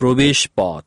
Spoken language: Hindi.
প্রবেশ পথ